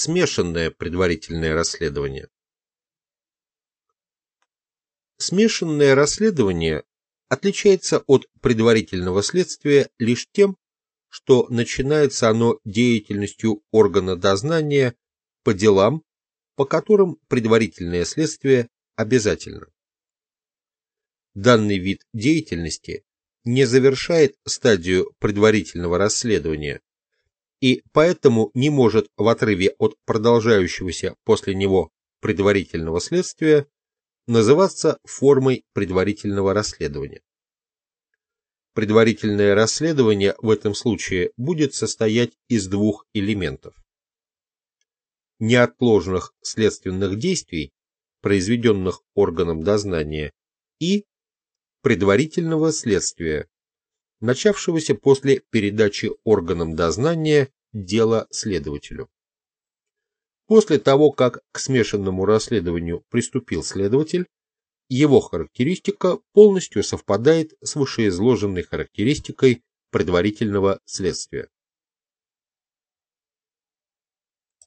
Смешанное предварительное расследование. Смешанное расследование отличается от предварительного следствия лишь тем, что начинается оно деятельностью органа дознания по делам, по которым предварительное следствие обязательно. Данный вид деятельности не завершает стадию предварительного расследования, и поэтому не может в отрыве от продолжающегося после него предварительного следствия называться формой предварительного расследования. Предварительное расследование в этом случае будет состоять из двух элементов. Неотложных следственных действий, произведенных органом дознания, и предварительного следствия, начавшегося после передачи органам дознания дела следователю. После того, как к смешанному расследованию приступил следователь, его характеристика полностью совпадает с вышеизложенной характеристикой предварительного следствия.